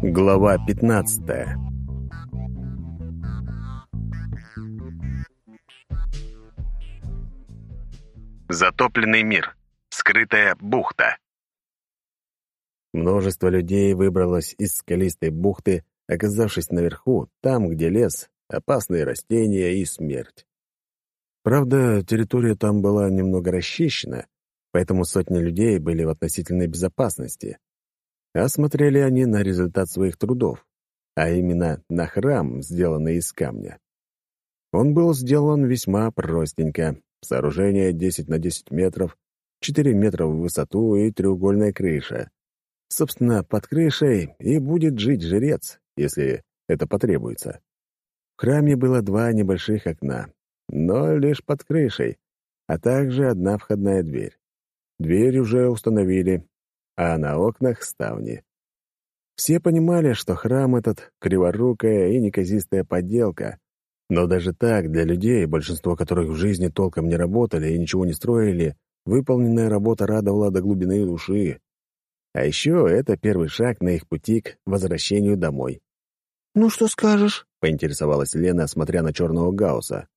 Глава 15 Затопленный мир. Скрытая бухта. Множество людей выбралось из скалистой бухты, оказавшись наверху, там, где лес, опасные растения и смерть. Правда, территория там была немного расчищена, поэтому сотни людей были в относительной безопасности. А смотрели они на результат своих трудов, а именно на храм, сделанный из камня. Он был сделан весьма простенько. Сооружение 10 на 10 метров, 4 метра в высоту и треугольная крыша. Собственно, под крышей и будет жить жрец, если это потребуется. В храме было два небольших окна, но лишь под крышей, а также одна входная дверь. Дверь уже установили, а на окнах ставни. Все понимали, что храм этот — криворукая и неказистая подделка, но даже так, для людей, большинство которых в жизни толком не работали и ничего не строили, выполненная работа радовала до глубины души. А еще это первый шаг на их пути к возвращению домой. «Ну, что скажешь?» — поинтересовалась Лена, смотря на черного Гаусса.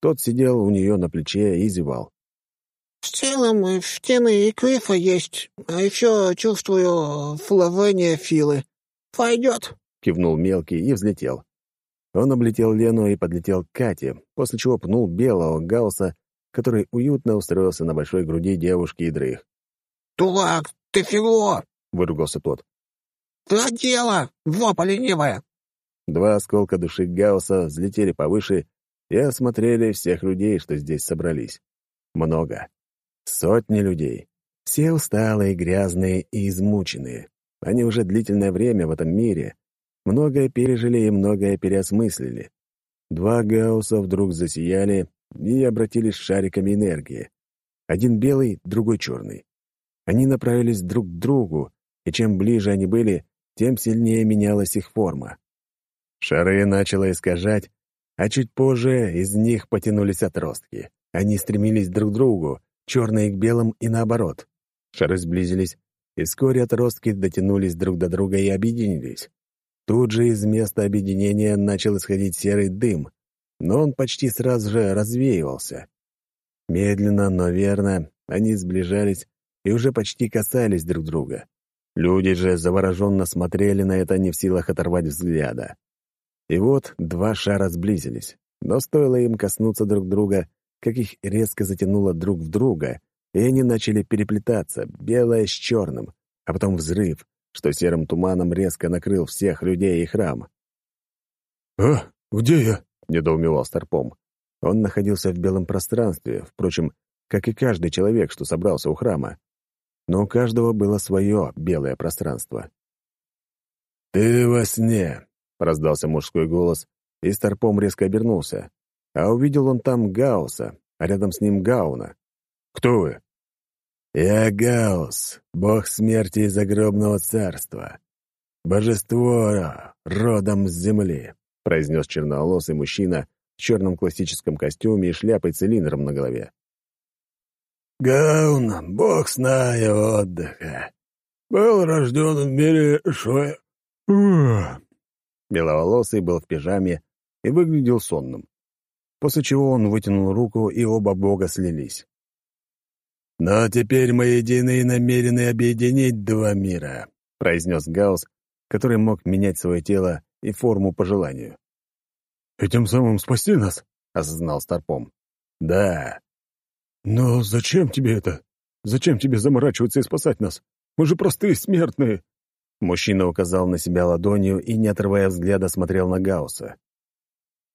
Тот сидел у нее на плече и зевал. В целом, в теме и Квифа есть, а еще чувствую флавения Филы. Пойдет, — кивнул мелкий и взлетел. Он облетел Лену и подлетел к Кате, после чего пнул белого Гаусса, который уютно устроился на большой груди девушки и дрых. «Дурак, ты фигло!» — выругался тот. «За дело, жопа ленивая!» Два осколка души Гаусса взлетели повыше и осмотрели всех людей, что здесь собрались. Много. Сотни людей. Все усталые, грязные и измученные. Они уже длительное время в этом мире. Многое пережили и многое переосмыслили. Два гаусса вдруг засияли и обратились шариками энергии. Один белый, другой черный. Они направились друг к другу, и чем ближе они были, тем сильнее менялась их форма. Шары начало искажать, а чуть позже из них потянулись отростки. Они стремились друг к другу, черные к белым и наоборот. Шары сблизились, и вскоре отростки дотянулись друг до друга и объединились. Тут же из места объединения начал исходить серый дым, но он почти сразу же развеивался. Медленно, но верно, они сближались и уже почти касались друг друга. Люди же завороженно смотрели на это, не в силах оторвать взгляда. И вот два шара сблизились, но стоило им коснуться друг друга, как их резко затянуло друг в друга, и они начали переплетаться, белое с черным, а потом взрыв, что серым туманом резко накрыл всех людей и храм. «А, где я?» — недоумевал Старпом. Он находился в белом пространстве, впрочем, как и каждый человек, что собрался у храма. Но у каждого было свое белое пространство. «Ты во сне!» — раздался мужской голос, и Старпом резко обернулся а увидел он там Гауса, а рядом с ним Гауна. «Кто вы?» «Я Гаус, бог смерти из загробного царства. Божество родом с земли», — произнес черноволосый мужчина в черном классическом костюме и шляпой-цилиндром на голове. «Гаун, бог сна и отдыха. Был рожден в мире Шоя...» Беловолосый был в пижаме и выглядел сонным после чего он вытянул руку, и оба бога слились. «Но теперь мы едины и намерены объединить два мира», — произнес Гаус, который мог менять свое тело и форму по желанию. «И тем самым спасти нас?» — осознал Старпом. «Да». «Но зачем тебе это? Зачем тебе заморачиваться и спасать нас? Мы же простые смертные!» Мужчина указал на себя ладонью и, не отрывая взгляда, смотрел на Гаусса.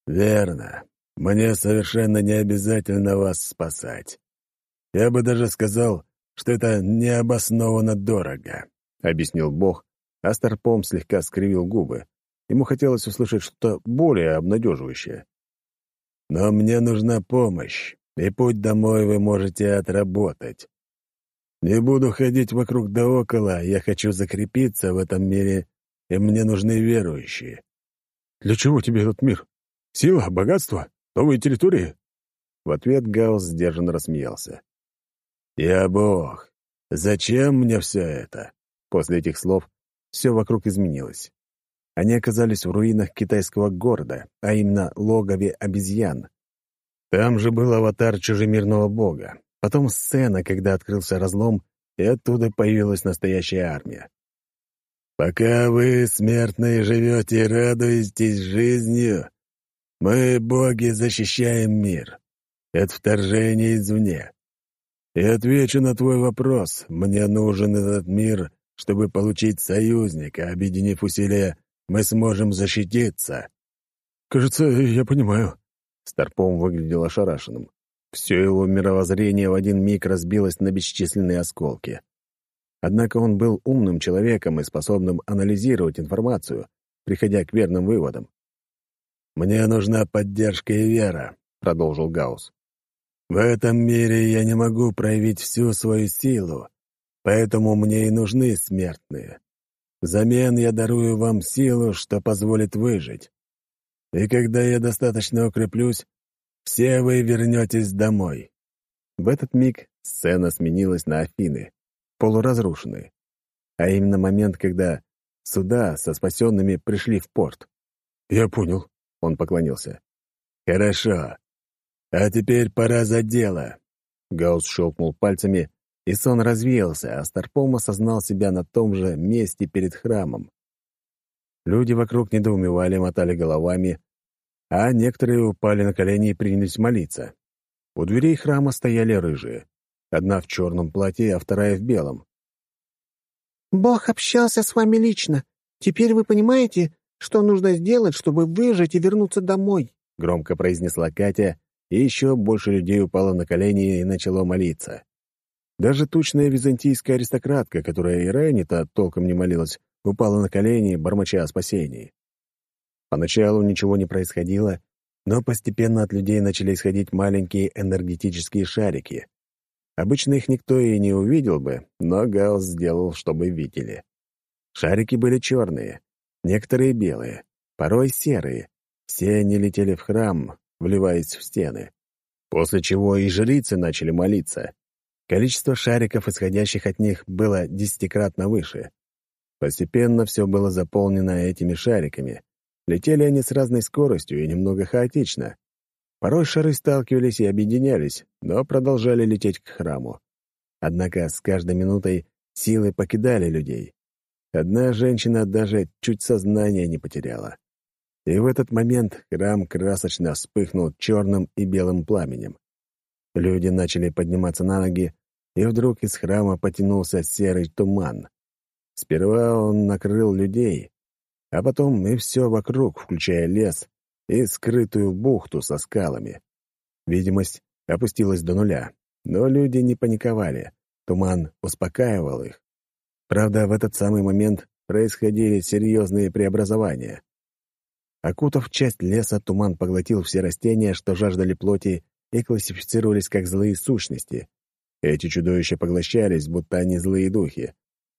«Верно. Мне совершенно не обязательно вас спасать. Я бы даже сказал, что это необоснованно дорого», — объяснил Бог, а Старпом слегка скривил губы. Ему хотелось услышать что-то более обнадеживающее. «Но мне нужна помощь, и путь домой вы можете отработать. Не буду ходить вокруг да около, я хочу закрепиться в этом мире, и мне нужны верующие». «Для чего тебе этот мир? Сила, богатство?» Новые территории?» В ответ Гаус сдержанно рассмеялся. «Я бог. Зачем мне все это?» После этих слов все вокруг изменилось. они оказались в руинах китайского города, а именно логове обезьян. Там же был аватар чужемирного бога. Потом сцена, когда открылся разлом, и оттуда появилась настоящая армия. «Пока вы, смертные, живете и радуетесь жизнью, мы, боги, защищаем мир. Это вторжение извне. И отвечу на твой вопрос. Мне нужен этот мир, чтобы получить союзника. Объединив усилия, мы сможем защититься». «Кажется, я понимаю». Старпом выглядел ошарашенным. Все его мировоззрение в один миг разбилось на бесчисленные осколки. Однако он был умным человеком и способным анализировать информацию, приходя к верным выводам. «Мне нужна поддержка и вера», — продолжил Гаус. «В этом мире я не могу проявить всю свою силу, поэтому мне и нужны смертные. Взамен я дарую вам силу, что позволит выжить. И когда я достаточно укреплюсь, все вы вернетесь домой». В этот миг сцена сменилась на Афины, полуразрушенные. А именно момент, когда суда со спасенными пришли в порт. «Я понял», — он поклонился. «Хорошо. А теперь пора за дело». Гаус щелкнул пальцами, и сон развеялся, а Старпом осознал себя на том же месте перед храмом. Люди вокруг недоумевали, мотали головами, а некоторые упали на колени и принялись молиться. У дверей храма стояли рыжие. Одна в черном платье, а вторая в белом. «Бог общался с вами лично. Теперь вы понимаете, что нужно сделать, чтобы выжить и вернуться домой?» — громко произнесла Катя, и еще больше людей упало на колени и начало молиться. Даже тучная византийская аристократка, которая и ранее-то толком не молилась, упала на колени, бормоча о спасении. Поначалу ничего не происходило, но постепенно от людей начали исходить маленькие энергетические шарики. Обычно их никто и не увидел бы, но Гаусс сделал, чтобы видели. Шарики были черные, некоторые белые, порой серые. Все они летели в храм, вливаясь в стены. После чего и жрицы начали молиться. Количество шариков, исходящих от них, было десятикратно выше. Постепенно все было заполнено этими шариками, Летели они с разной скоростью и немного хаотично. Порой шары сталкивались и объединялись, но продолжали лететь к храму. Однако с каждой минутой силы покидали людей. Одна женщина даже чуть сознание не потеряла. И в этот момент храм красочно вспыхнул черным и белым пламенем. Люди начали подниматься на ноги, и вдруг из храма потянулся серый туман. Сперва он накрыл людей, а потом и все вокруг, включая лес и скрытую бухту со скалами. Видимость опустилась до нуля, но люди не паниковали, туман успокаивал их. Правда, в этот самый момент происходили серьезные преобразования. Окутав часть леса, туман поглотил все растения, что жаждали плоти, и классифицировались как злые сущности. Эти чудовища поглощались, будто они злые духи,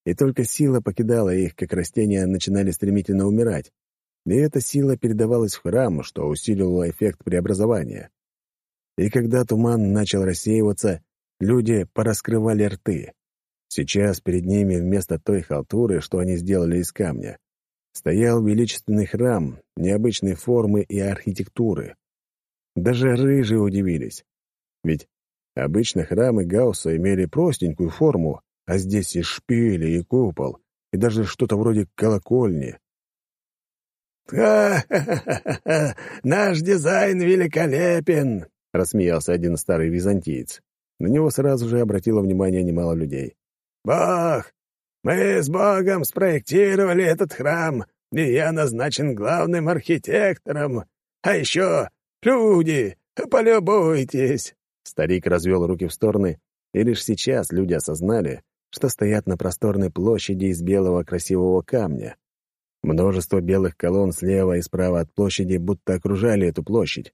и только сила покидала их, как растения начинали стремительно умирать. И эта сила передавалась в храм, что усиливало эффект преобразования. И когда туман начал рассеиваться, люди пораскрывали рты. Сейчас перед ними вместо той халтуры, что они сделали из камня, стоял величественный храм необычной формы и архитектуры. Даже рыжие удивились. Ведь обычно храмы Гаусса имели простенькую форму, а здесь и шпили, и купол, и даже что-то вроде колокольни. «Ха-ха-ха! Наш дизайн великолепен!» — рассмеялся один старый византиец. На него сразу же обратило внимание немало людей. «Бог! Мы с Богом спроектировали этот храм, и я назначен главным архитектором. А еще люди, полюбуйтесь!» Старик развел руки в стороны, и лишь сейчас люди осознали, что стоят на просторной площади из белого красивого камня. Множество белых колонн слева и справа от площади будто окружали эту площадь.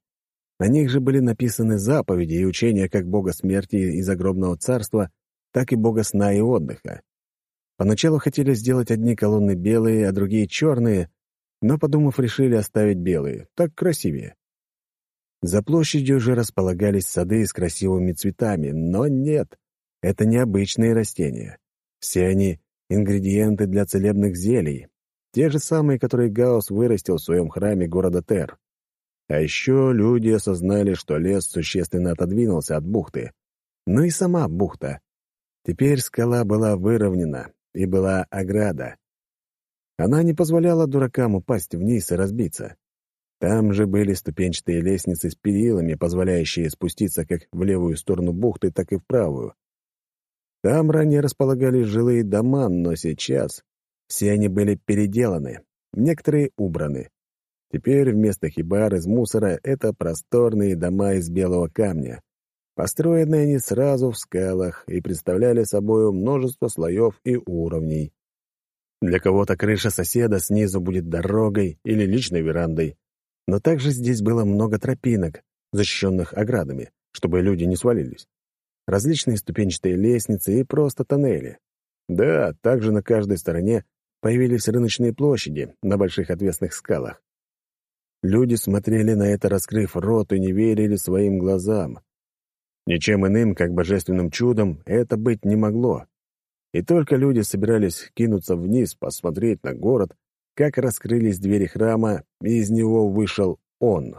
На них же были написаны заповеди и учения как бога смерти и загробного царства, так и бога сна и отдыха. Поначалу хотели сделать одни колонны белые, а другие черные, но, подумав, решили оставить белые, так красивее. За площадью уже располагались сады с красивыми цветами, но нет, это необычные растения. Все они — ингредиенты для целебных зелий. Те же самые, которые Гаус вырастил в своем храме города Тер. А еще люди осознали, что лес существенно отодвинулся от бухты. Ну и сама бухта. Теперь скала была выровнена, и была ограда. Она не позволяла дуракам упасть вниз и разбиться. Там же были ступенчатые лестницы с перилами, позволяющие спуститься как в левую сторону бухты, так и в правую. Там ранее располагались жилые дома, но сейчас все они были переделаны, некоторые убраны. Теперь вместо хибар из мусора это просторные дома из белого камня. Построены они сразу в скалах и представляли собой множество слоев и уровней. Для кого-то крыша соседа снизу будет дорогой или личной верандой, но также здесь было много тропинок, защищенных оградами, чтобы люди не свалились. Различные ступенчатые лестницы и просто тоннели. Да, также на каждой стороне появились рыночные площади на больших отвесных скалах. Люди смотрели на это, раскрыв рот, и не верили своим глазам. Ничем иным, как божественным чудом, это быть не могло. И только люди собирались кинуться вниз, посмотреть на город, как раскрылись двери храма, и из него вышел он.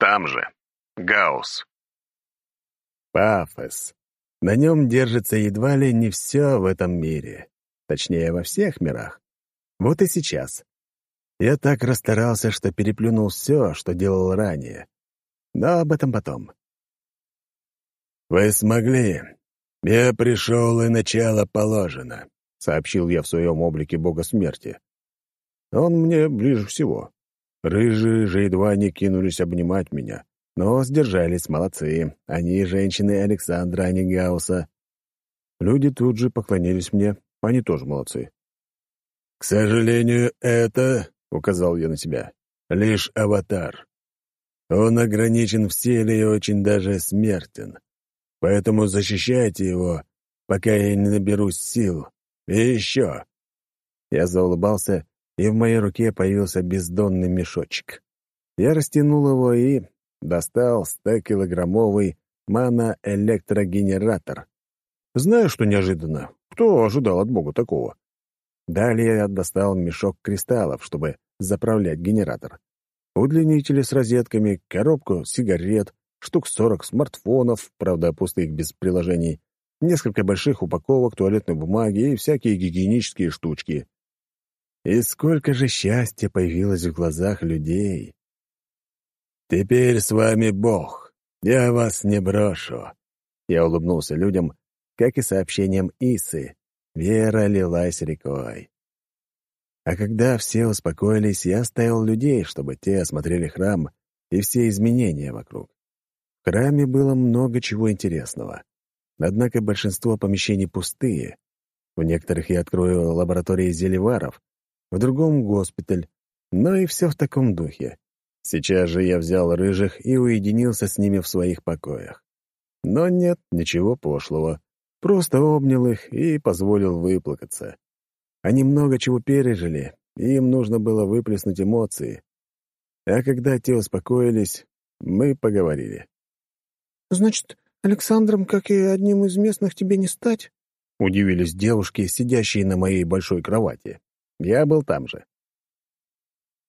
Там же. Гаус. Пафос. На нем держится едва ли не все в этом мире. Точнее, во всех мирах. Вот и сейчас. Я так расстарался, что переплюнул все, что делал ранее. Но об этом потом. «Вы смогли. Я пришел, и начало положено», — сообщил я в своем облике бога смерти. Он мне ближе всего. Рыжие же едва не кинулись обнимать меня, но сдержались молодцы. Они женщины Александра, а не Гауса. Люди тут же поклонились мне, они тоже молодцы. «К сожалению, это, — указал я на себя, — лишь аватар. Он ограничен в силе и очень даже смертен. Поэтому защищайте его, пока я не наберусь сил. И еще!» Я заулыбался, и в моей руке появился бездонный мешочек. Я растянул его и достал 100-килограммовый мано-электрогенератор. Знаю, что неожиданно. Кто ожидал от Бога такого? Далее я достал мешок кристаллов, чтобы заправлять генератор. Удлинители с розетками, коробку сигарет, штук сорок смартфонов, правда, пустых без приложений, несколько больших упаковок туалетной бумаги и всякие гигиенические штучки. И сколько же счастья появилось в глазах людей. «Теперь с вами Бог. Я вас не брошу». Я улыбнулся людям, как и сообщением Исы. Вера лилась рекой. А когда все успокоились, я оставил людей, чтобы те осмотрели храм и все изменения вокруг. Храме было много чего интересного. Однако большинство помещений пустые. В некоторых я открою лаборатории зелеваров, в другом — госпиталь, но и все в таком духе. Сейчас же я взял рыжих и уединился с ними в своих покоях. Но нет ничего пошлого. Просто обнял их и позволил выплакаться. Они много чего пережили, и им нужно было выплеснуть эмоции. А когда те успокоились, мы поговорили. «Значит, Александром, как и одним из местных, тебе не стать?» — удивились девушки, сидящие на моей большой кровати. Я был там же.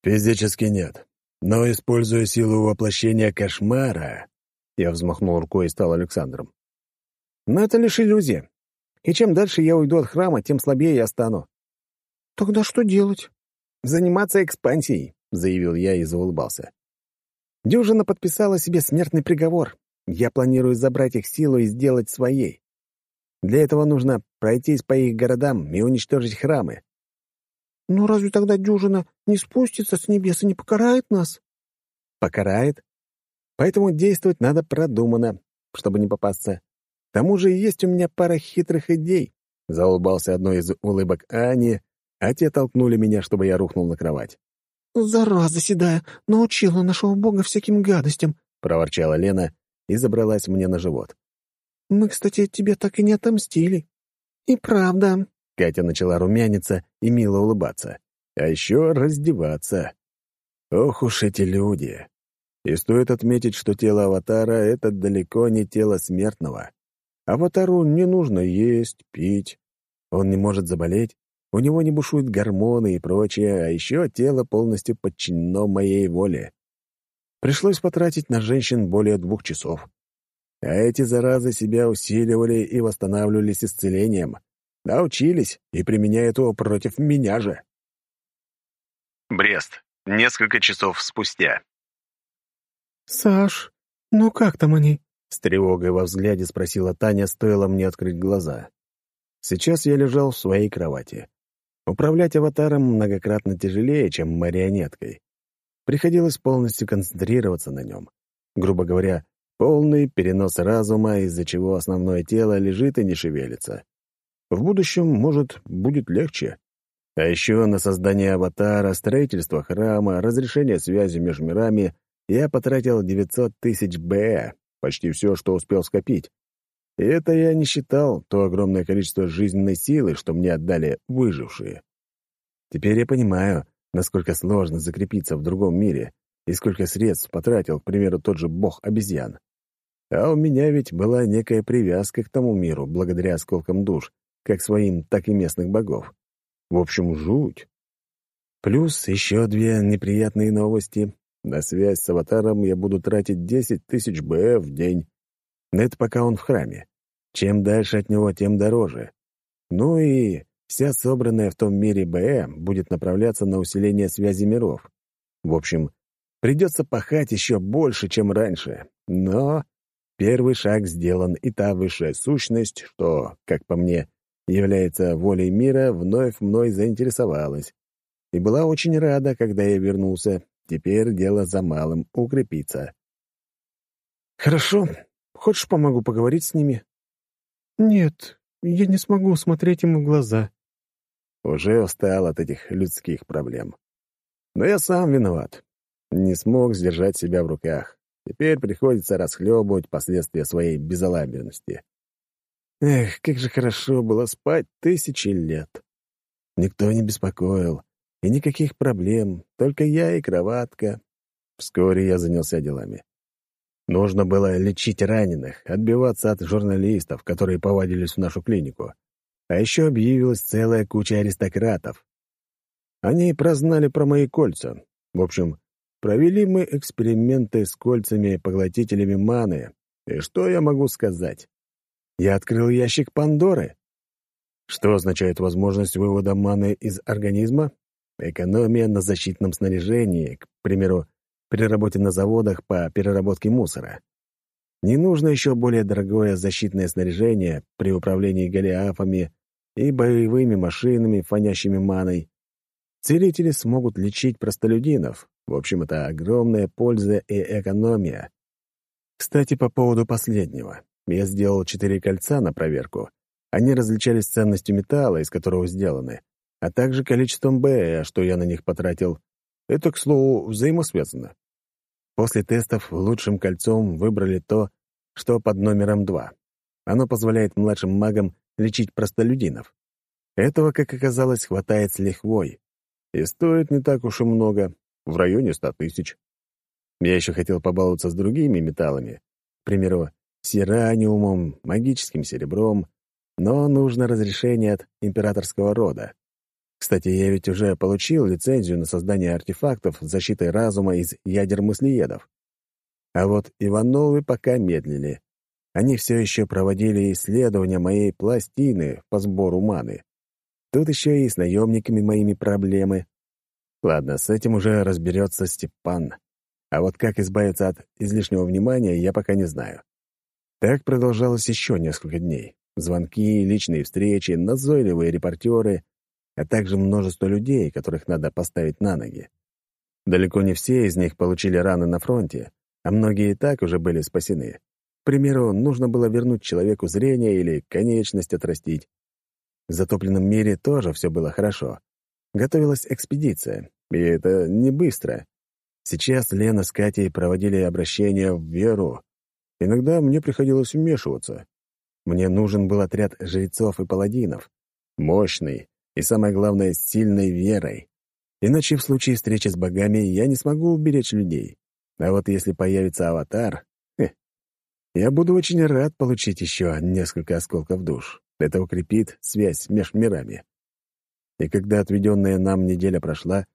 «Физически нет, но, используя силу воплощения кошмара...» Я взмахнул рукой и стал Александром. «Но это лишь иллюзия. И чем дальше я уйду от храма, тем слабее я стану». «Тогда что делать?» «Заниматься экспансией», — заявил я и заулыбался. Дюжина подписала себе смертный приговор. Я планирую забрать их силу и сделать своей. Для этого нужно пройтись по их городам и уничтожить храмы. «Ну разве тогда дюжина не спустится с небес и не покарает нас?» «Покарает. Поэтому действовать надо продуманно, чтобы не попасться. К тому же есть у меня пара хитрых идей», — заулыбался одной из улыбок Ани, а те толкнули меня, чтобы я рухнул на кровать. «Зараза седая, научила нашего бога всяким гадостям», — проворчала Лена и забралась мне на живот. «Мы, кстати, тебе так и не отомстили». «И правда». Катя начала румяниться и мило улыбаться. А еще раздеваться. Ох уж эти люди. И стоит отметить, что тело аватара — это далеко не тело смертного. Аватару не нужно есть, пить. Он не может заболеть у него не бушуют гормоны и прочее, а еще тело полностью подчинено моей воле. Пришлось потратить на женщин более двух часов. А эти заразы себя усиливали и восстанавливались исцелением. Научились и применяют его против меня же. Брест. Несколько часов спустя. «Саш, ну как там они?» — с тревогой во взгляде спросила Таня, стоило мне открыть глаза. Сейчас я лежал в своей кровати. Управлять аватаром многократно тяжелее, чем марионеткой. Приходилось полностью концентрироваться на нем. Грубо говоря, полный перенос разума, из-за чего основное тело лежит и не шевелится. В будущем, может, будет легче. А еще на создание аватара, строительство храма, разрешение связи между мирами я потратил 900 тысяч Б, почти все, что успел скопить. И это я не считал то огромное количество жизненной силы, что мне отдали выжившие. Теперь я понимаю, насколько сложно закрепиться в другом мире и сколько средств потратил, к примеру, тот же бог обезьян. А у меня ведь была некая привязка к тому миру, благодаря осколкам душ, как своим, так и местных богов. В общем, жуть. Плюс еще две неприятные новости. На связь с аватаром я буду тратить 10 тысяч БФ в день. Но это пока он в храме. Чем дальше от него, тем дороже. Ну и вся собранная в том мире БЭ будет направляться на усиление связи миров. В общем, придется пахать еще больше, чем раньше. Но первый шаг сделан, и та высшая сущность, что, как по мне, является волей мира, вновь мной заинтересовалась. И была очень рада, когда я вернулся. Теперь дело за малым — укрепиться. «Хорошо. Хочешь, помогу поговорить с ними?» «Нет, я не смогу смотреть ему в глаза». Уже устал от этих людских проблем. Но я сам виноват. Не смог сдержать себя в руках. Теперь приходится расхлебывать последствия своей безалаберности. Эх, как же хорошо было спать тысячи лет. Никто не беспокоил, и никаких проблем, только я и кроватка. Вскоре я занялся делами. Нужно было лечить раненых, отбиваться от журналистов, которые повадились в нашу клинику. А еще объявилась целая куча аристократов. Они прознали про мои кольца. В общем, провели мы эксперименты с кольцами-поглотителями маны. И что я могу сказать? Я открыл ящик Пандоры. Что означает возможность вывода маны из организма? Экономия на защитном снаряжении, к примеру, при работе на заводах по переработке мусора. Не нужно еще более дорогое защитное снаряжение при управлении голиафами и боевыми машинами, фонящими маной. Целители смогут лечить простолюдинов. В общем, это огромная польза и экономия. Кстати, по поводу последнего. Я сделал четыре кольца на проверку. Они различались ценностью металла, из которого сделаны, а также количеством Б, что я на них потратил. Это, к слову, взаимосвязано. После тестов лучшим кольцом выбрали то, что под номером два. Оно позволяет младшим магам лечить простолюдинов. Этого, как оказалось, хватает с лихвой. И стоит не так уж и много, в районе ста тысяч. Я еще хотел побаловаться с другими металлами, к примеру, сираниумом, магическим серебром, но нужно разрешение от императорского рода. Кстати, я ведь уже получил лицензию на создание артефактов с защитой разума из ядер мыслеедов. А вот Ивановы пока медлили. Они все еще проводили исследования моей пластины по сбору маны. Тут еще и с наемниками моими проблемы. Ладно, с этим уже разберется Степан. А вот как избавиться от излишнего внимания, я пока не знаю. Так продолжалось еще несколько дней. Звонки, личные встречи, назойливые репортеры, а также множество людей, которых надо поставить на ноги. Далеко не все из них получили раны на фронте, а многие и так уже были спасены. Примеру, нужно было вернуть человеку зрение или конечность отрастить. В затопленном мире тоже все было хорошо. Готовилась экспедиция, и это не быстро. Сейчас Лена с Катей проводили обращение в веру. Иногда мне приходилось вмешиваться. Мне нужен был отряд жрецов и паладинов. Мощный, и, самое главное, с сильной верой. Иначе в случае встречи с богами я не смогу уберечь людей. А вот если появится аватар, я буду очень рад получить еще несколько осколков душ. Это укрепит связь между мирами. И когда отведенная нам неделя прошла,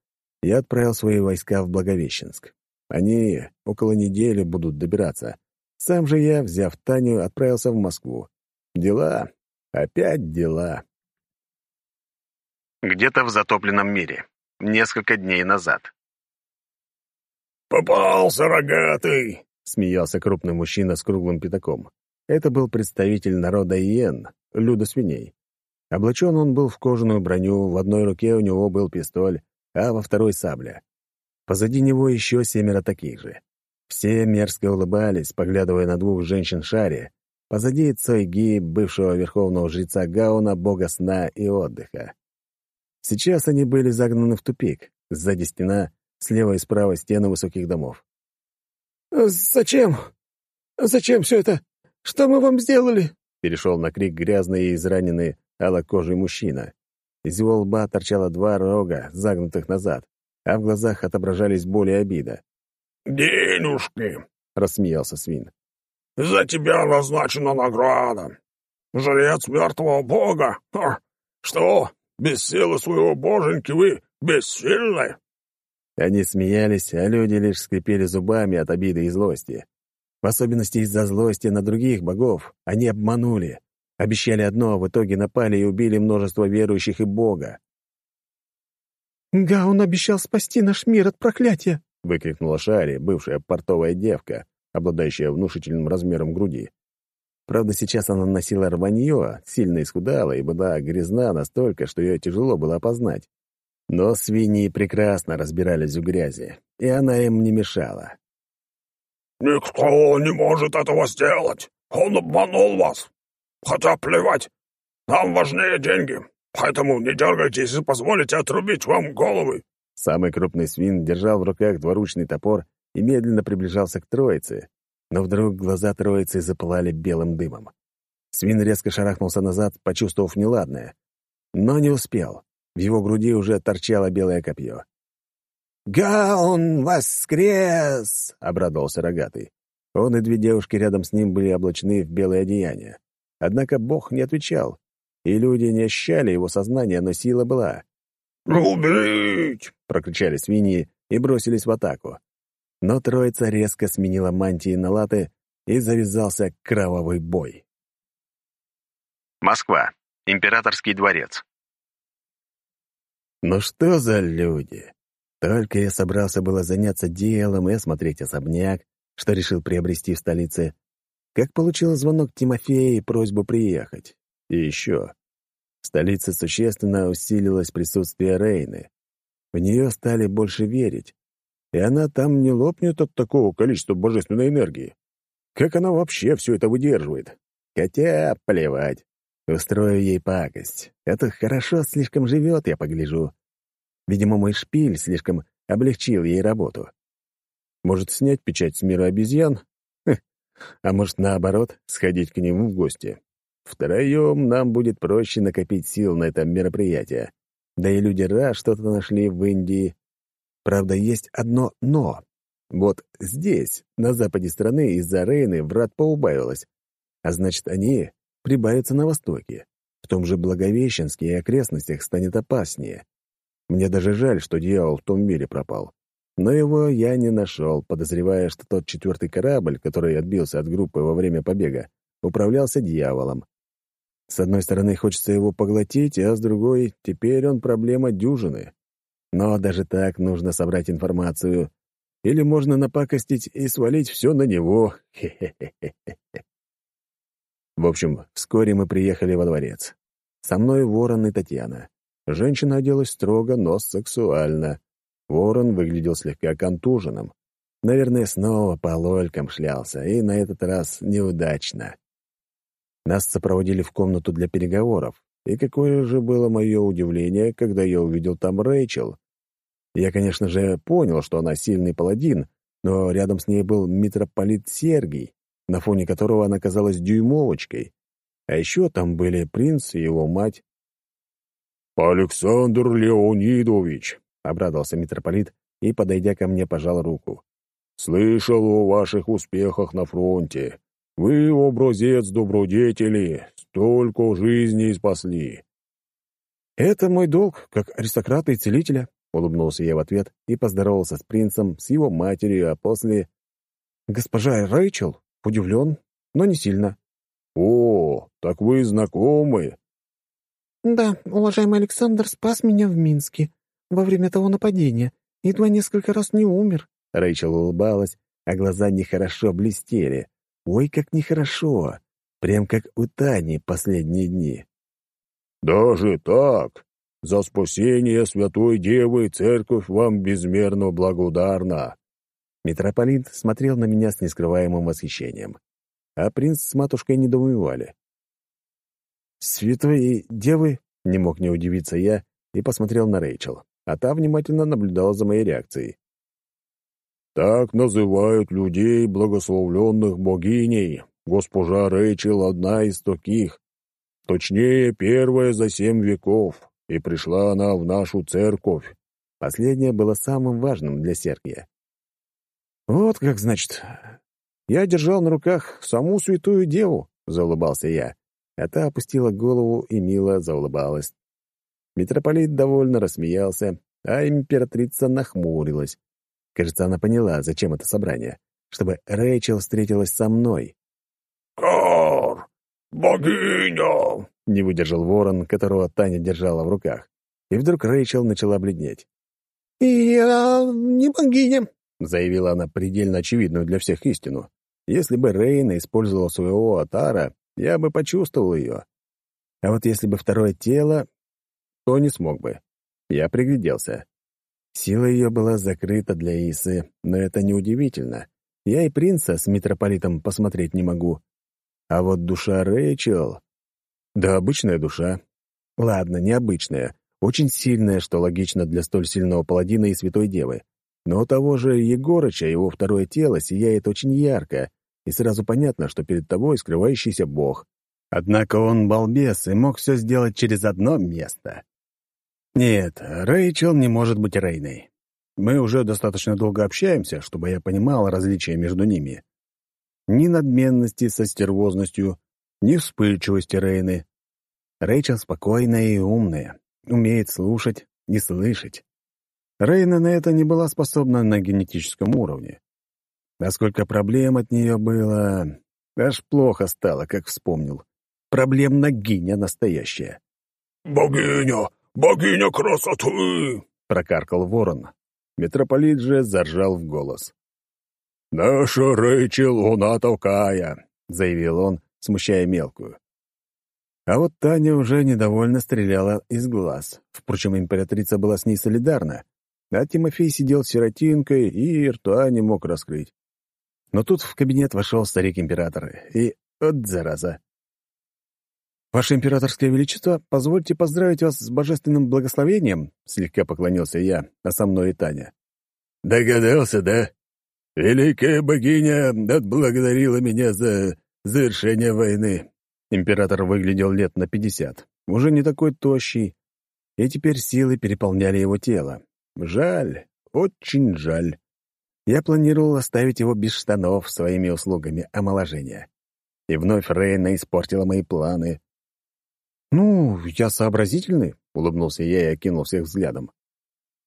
я отправил свои войска в Благовещенск. Они около недели будут добираться. Сам же я, взяв Таню, отправился в Москву. Дела. Опять дела. Где-то в затопленном мире. Несколько дней назад. «Попался, рогатый!» — смеялся крупный мужчина с круглым пятаком. Это был представитель народа Иен, люда свиней. Облачен он был в кожаную броню, в одной руке у него был пистоль, а во второй — сабля. Позади него еще семеро таких же. Все мерзко улыбались, поглядывая на двух женщин-шаре. Позади Цойги, бывшего верховного жреца Гауна, бога сна и отдыха. Сейчас они были загнаны в тупик. Сзади стена, слева и справа стены высоких домов. «Зачем? Зачем все это? Что мы вам сделали?» Перешел на крик грязный и израненный алокожий мужчина. Из его лба торчало два рога, загнутых назад, а в глазах отображались боль и обида. «Денежки!» — рассмеялся свин. «За тебя назначена награда. Жрец мертвого бога. Ха! Что, без силы своего боженьки вы бессильны?» Они смеялись, а люди лишь скрипели зубами от обиды и злости. В особенности из-за злости на других богов. Они обманули. Обещали одно, а в итоге напали и убили множество верующих и бога. «Гаун обещал спасти наш мир от проклятия!» — выкрикнула Шари, бывшая портовая девка, обладающая внушительным размером груди. Правда, сейчас она носила рванье, сильно исхудала и была грязна настолько, что ее тяжело было опознать. Но свиньи прекрасно разбирались в грязи, и она им не мешала. «Никто не может этого сделать! Он обманул вас! Хотя плевать! Нам важнее деньги, поэтому не дергайтесь и позволите отрубить вам головы!» Самый крупный свин держал в руках двуручный топор и медленно приближался к троице, но вдруг глаза троицы запылали белым дымом. Свин резко шарахнулся назад, почувствовав неладное, но не успел. В его груди уже торчало белое копье. «Гаун воскрес!» — обрадовался рогатый. Он и две девушки рядом с ним были облачены в белое одеяние. Однако Бог не отвечал, и люди не ощущали его сознания, но сила была. «Убить!» — прокричали свиньи и бросились в атаку. Но троица резко сменила мантии на латы, и завязался кровавый бой. Москва. Императорский дворец. Ну что за люди? Только я собрался было заняться делом и осмотреть особняк, что решил приобрести в столице, как получил звонок Тимофея и просьбу приехать. И еще. В столице существенно усилилось присутствие Рейны. В нее стали больше верить, и она там не лопнет от такого количества божественной энергии. Как она вообще все это выдерживает? Хотя, плевать. Устрою ей пакость. Это хорошо слишком живет, я погляжу. Видимо, мой шпиль слишком облегчил ей работу. Может, снять печать с мира обезьян? Хм. А может, наоборот, сходить к нему в гости. Втроем нам будет проще накопить сил на это мероприятие. Да и люди раз что-то нашли в Индии. Правда, есть одно «но». Вот здесь, на западе страны, из-за Рейны врат поубавилось. А значит, они прибавятся на востоке. В том же Благовещенске и окрестностях станет опаснее. Мне даже жаль, что дьявол в том мире пропал. Но его я не нашел, подозревая, что тот четвертый корабль, который отбился от группы во время побега, управлялся дьяволом. С одной стороны, хочется его поглотить, а с другой, теперь он проблема дюжины. Но даже так нужно собрать информацию. Или можно напакостить и свалить все на него. Хе-хе-хе-хе. В общем, вскоре мы приехали во дворец. Со мной Ворон и Татьяна. Женщина оделась строго, но сексуально. Ворон выглядел слегка контуженным. Наверное, снова по лолькам шлялся, и на этот раз неудачно. Нас сопроводили в комнату для переговоров, и какое же было мое удивление, когда я увидел там Рэйчел. Я, конечно же, понял, что она сильный паладин, но рядом с ней был митрополит Сергий, на фоне которого она казалась дюймовочкой. А еще там были принц и его мать. «Александр Леонидович!» — обрадовался митрополит и, подойдя ко мне, пожал руку. «Слышал о ваших успехах на фронте. Вы образец добродетели, столько жизней спасли. «Это мой долг, как аристократа и целителя», — улыбнулся я в ответ и поздоровался с принцем, с его матерью, а после... «Госпожа Рэйчел?» Удивлен, но не сильно. «О, так вы знакомы?» «Да, уважаемый Александр спас меня в Минске во время того нападения. Едва несколько раз не умер». Рэйчел улыбалась, а глаза нехорошо блестели. Ой, как нехорошо. Прям как у Тани последние дни. «Даже так? За спасение Святой Девы церковь вам безмерно благодарна!» Митрополит смотрел на меня с нескрываемым восхищением, а принц с матушкой недоумевали. «Святой Девы?» — не мог не удивиться я и посмотрел на Рэйчел, а та внимательно наблюдала за моей реакцией. «Так называют людей, благословленных богиней. Госпожа Рэйчел — одна из таких. Точнее, первая за семь веков, и пришла она в нашу церковь. Последнее было самым важным для Сергия. «Вот как, значит, я держал на руках саму святую деву», — заулыбался я, а та опустила голову и мило заулыбалась. Митрополит довольно рассмеялся, а императрица нахмурилась. Кажется, она поняла, зачем это собрание, чтобы Рэйчел встретилась со мной. «Кар! «Богиня!» — не выдержал ворон, которого Таня держала в руках. И вдруг Рэйчел начала бледнеть. «Я не богиня», — заявила она предельно очевидную для всех истину. Если бы Рейна использовала своего Атара, я бы почувствовал ее. А вот если бы второе тело, то не смог бы. Я пригляделся. Сила ее была закрыта для Исы, но это неудивительно. Я и принца с митрополитом посмотреть не могу. А вот душа Рэйчел... Да, обычная душа. Ладно, необычная. Очень сильная, что логично для столь сильного паладина и святой девы. Но у того же Егорыча его второе тело сияет очень ярко, и сразу понятно, что перед тобой скрывающийся бог. Однако он балбес и мог все сделать через одно место. Нет, Рэйчел не может быть Рейной. Мы уже достаточно долго общаемся, чтобы я понимал различия между ними. Ни надменности со стервозностью, ни вспыльчивости Рейны. Рэйчел спокойная и умная, умеет слушать, не слышать. Рейна на это не была способна на генетическом уровне. Насколько проблем от нее было... Аж плохо стало, как вспомнил. Проблем ногиня настоящая. «Богиня! Богиня красоты!» — прокаркал ворон. Митрополит же заржал в голос. «Наша Рэйчел, она такая», — заявил он, смущая мелкую. А вот Таня уже недовольно стреляла из глаз. Впрочем, императрица была с ней солидарна, а Тимофей сидел сиротинкой и рта не мог раскрыть. Но тут в кабинет вошел старик-император, и... от зараза. «Ваше императорское величество, позвольте поздравить вас с божественным благословением», — слегка поклонился я, а со мной и Таня. «Догадался, да?» «Великая богиня отблагодарила меня за завершение войны». Император выглядел лет на пятьдесят, уже не такой тощий, и теперь силы переполняли его тело. Жаль, очень жаль. Я планировал оставить его без штанов своими услугами омоложения. И вновь Рейна испортила мои планы. «Ну, я сообразительный», — улыбнулся я и окинул всех взглядом.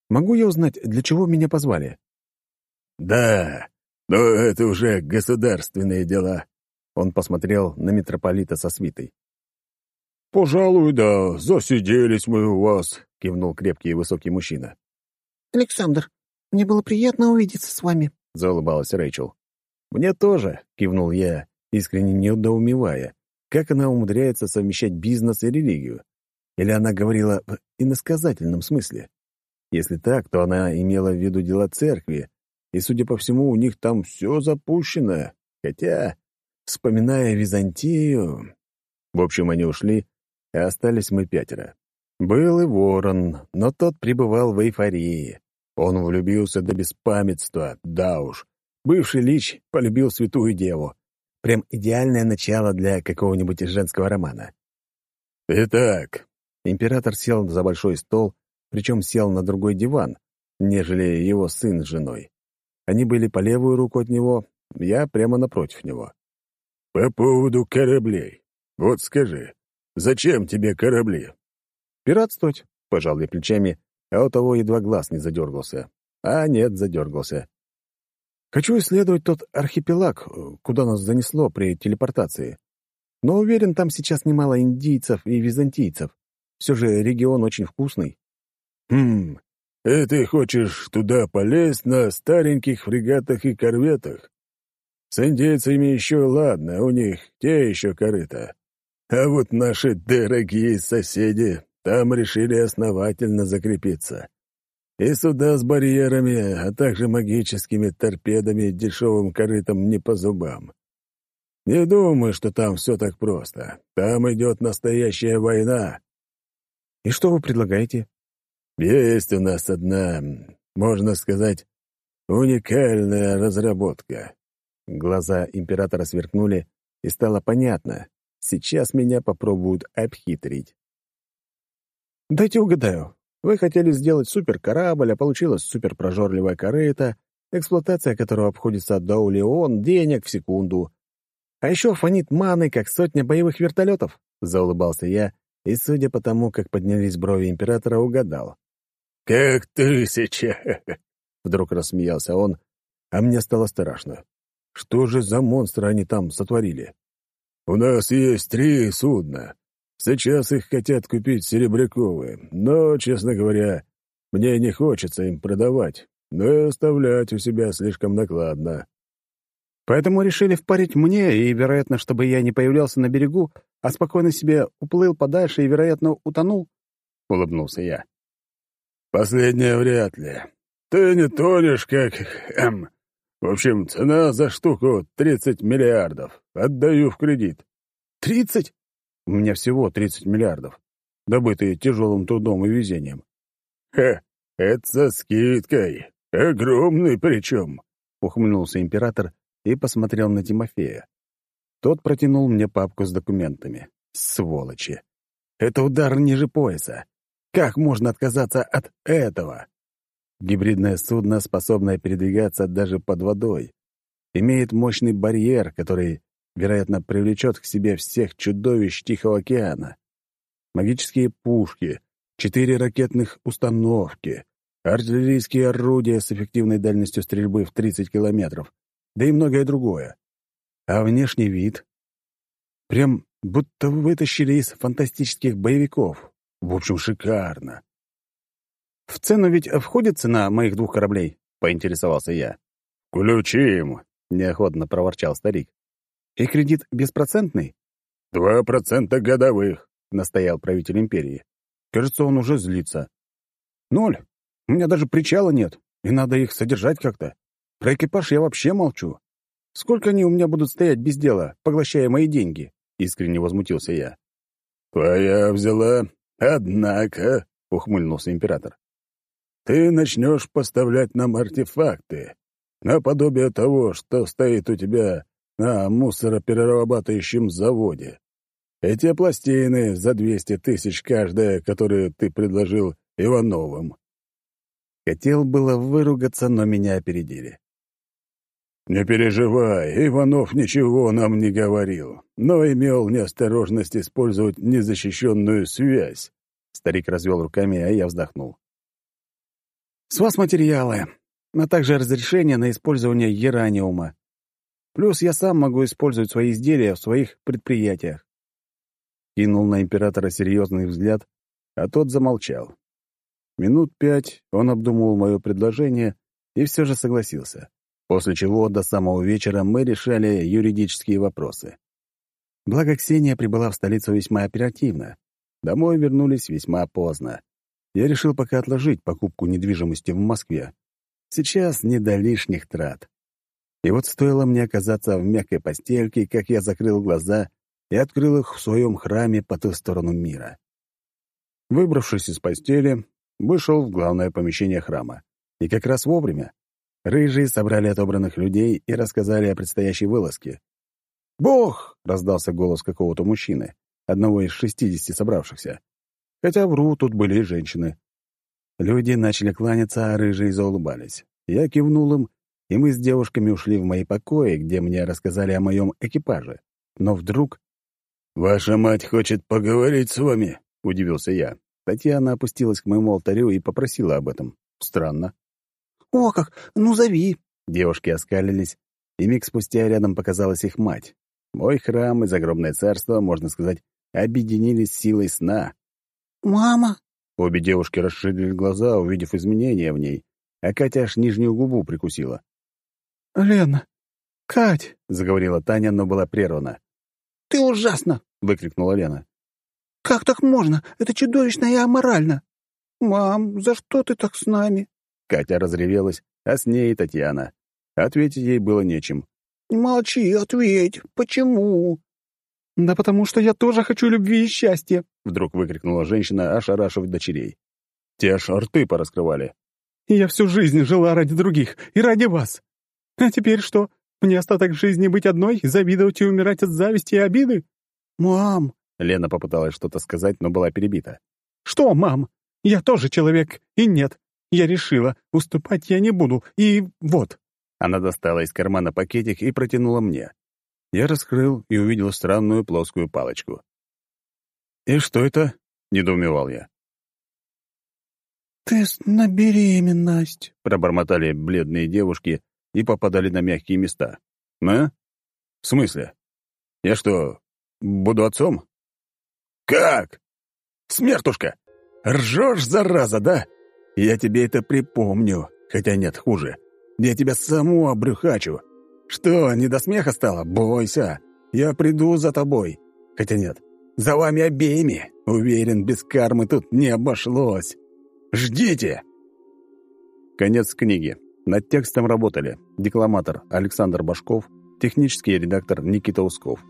«Могу я узнать, для чего меня позвали?» «Да, но это уже государственные дела». Он посмотрел на митрополита со свитой. «Пожалуй, да, засиделись мы у вас», — кивнул крепкий и высокий мужчина. «Александр, мне было приятно увидеться с вами», — заулыбалась Рэйчел. «Мне тоже», — кивнул я, искренне недоумевая, как она умудряется совмещать бизнес и религию. Или она говорила в иносказательном смысле? Если так, то она имела в виду дела церкви, и, судя по всему, у них там все запущено. Хотя, вспоминая Византию... В общем, они ушли, а остались мы пятеро. Был и ворон, но тот пребывал в эйфории. Он влюбился до беспамятства, да уж. Бывший лич полюбил святую деву. Прям идеальное начало для какого-нибудь женского романа. Итак, император сел за большой стол, причем сел на другой диван, нежели его сын с женой. Они были по левую руку от него, я прямо напротив него. «По поводу кораблей. Вот скажи, зачем тебе корабли?» «Пиратствовать», — пожал я плечами, а у того едва глаз не задергался. А нет, задергался. «Хочу исследовать тот архипелаг, куда нас занесло при телепортации. Но уверен, там сейчас немало индийцев и византийцев. Все же регион очень вкусный». «Хм, и ты хочешь туда полезть на стареньких фрегатах и корветах? С индейцами еще ладно, у них те еще корыта. А вот наши дорогие соседи там решили основательно закрепиться. И суда с барьерами, а также магическими торпедами дешевым корытом не по зубам. Не думаю, что там все так просто. Там идет настоящая война. И что вы предлагаете? Есть у нас одна, можно сказать, уникальная разработка. Глаза императора сверкнули, и стало понятно. Сейчас меня попробуют обхитрить. «Дайте угадаю. Вы хотели сделать суперкорабль, а получилось суперпрожорливая корыта, эксплуатация которого обходится до улеон денег в секунду. А еще фонит маны, как сотня боевых вертолетов», — заулыбался я, и, судя по тому, как поднялись брови императора, угадал. «Как тысяча!» — вдруг рассмеялся он, а мне стало страшно. Что же за монстры они там сотворили? У нас есть три судна. Сейчас их хотят купить серебряковые, но, честно говоря, мне не хочется им продавать, но и оставлять у себя слишком накладно. Поэтому решили впарить мне, и, вероятно, чтобы я не появлялся на берегу, а спокойно себе уплыл подальше и, вероятно, утонул? — улыбнулся я. «Последнее вряд ли. Ты не тонешь, как... Эм, в общем, цена за штуку — 30 миллиардов. Отдаю в кредит. «Тридцать? У меня всего 30 миллиардов, добытые тяжелым трудом и везением». «Ха, это со скидкой. Огромный причем», — ухмыльнулся император и посмотрел на Тимофея. Тот протянул мне папку с документами. Сволочи! Это удар ниже пояса. Как можно отказаться от этого? Гибридное судно, способное передвигаться даже под водой, имеет мощный барьер, который, вероятно, привлечет к себе всех чудовищ Тихого океана. Магические пушки, четыре ракетных установки, артиллерийские орудия с эффективной дальностью стрельбы в 30 километров, да и многое другое. А внешний вид? Прям будто вытащили из фантастических боевиков. В общем, шикарно. «В цену ведь входит цена моих двух кораблей?» — поинтересовался я. «Включим!» — неохотно проворчал старик. «И кредит беспроцентный?» «Два процента годовых», — настоял правитель империи. «Кажется, он уже злится». «Ноль. У меня даже причала нет, и надо их содержать как-то. Про экипаж я вообще молчу. Сколько они у меня будут стоять без дела, поглощая мои деньги?» — искренне возмутился я. «Твоя взяла, однако», — ухмыльнулся император ты начнешь поставлять нам артефакты, наподобие того, что стоит у тебя на мусороперерабатывающем заводе. Эти пластины за двести тысяч каждая, которые ты предложил Ивановым. Хотел было выругаться, но меня опередили. «Не переживай, Иванов ничего нам не говорил, но имел неосторожность использовать незащищенную связь». Старик развел руками, а я вздохнул. С вас материалы, а также разрешение на использование гераниума. Плюс я сам могу использовать свои изделия в своих предприятиях. Кинул на императора серьезный взгляд, а тот замолчал. Минут пять он обдумывал мое предложение и все же согласился, после чего до самого вечера мы решали юридические вопросы. Благо Ксения прибыла в столицу весьма оперативно. Домой вернулись весьма поздно я решил пока отложить покупку недвижимости в Москве. Сейчас не до лишних трат. И вот стоило мне оказаться в мягкой постельке, как я закрыл глаза и открыл их в своем храме по ту сторону мира. Выбравшись из постели, вышел в главное помещение храма. И как раз вовремя. Рыжие собрали отобранных людей и рассказали о предстоящей вылазке. «Бог!» — раздался голос какого-то мужчины, одного из шестидесяти собравшихся. Хотя вру, тут были и женщины. Люди начали кланяться, а рыжие заулыбались. Я кивнул им, и мы с девушками ушли в мои покои, где мне рассказали о моем экипаже. Но вдруг... «Ваша мать хочет поговорить с вами», — удивился я. Татьяна опустилась к моему алтарю и попросила об этом. Странно. «О как! Ну, зови!» Девушки оскалились, и миг спустя рядом показалась их мать. Мой храм и загробное царство, можно сказать, объединились силой сна. «Мама!» Обе девушки расширили глаза, увидев изменения в ней, а Катя аж нижнюю губу прикусила. «Лена! Кать!» — заговорила Таня, но была прервана. «Ты ужасно!» — выкрикнула Лена. «Как так можно? Это чудовищно и аморально!» «Мам, за что ты так с нами?» Катя разревелась, а с ней и Татьяна. Ответить ей было нечем. «Молчи, ответь. Почему?» «Да потому что я тоже хочу любви и счастья!» — вдруг выкрикнула женщина, ошарашивать дочерей. Те аж рты пораскрывали. «Я всю жизнь жила ради других и ради вас. А теперь что, мне остаток жизни быть одной, завидовать и умирать от зависти и обиды?» «Мам!» — Лена попыталась что-то сказать, но была перебита. «Что, мам? Я тоже человек, и нет. Я решила, уступать я не буду, и вот». Она достала из кармана пакетик и протянула мне. Я раскрыл и увидел странную плоскую палочку. «И что это?» — недоумевал я. «Тест на беременность», — пробормотали бледные девушки и попадали на мягкие места. «А? В смысле? Я что, буду отцом?» «Как? Смертушка! Ржешь, зараза, да? Я тебе это припомню, хотя нет, хуже. Я тебя саму обрюхачу. Что, не до смеха стало? Бойся. Я приду за тобой. Хотя нет, за вами обеими. Уверен, без кармы тут не обошлось. Ждите!» Конец книги. Над текстом работали декламатор Александр Башков, технический редактор Никита Усков.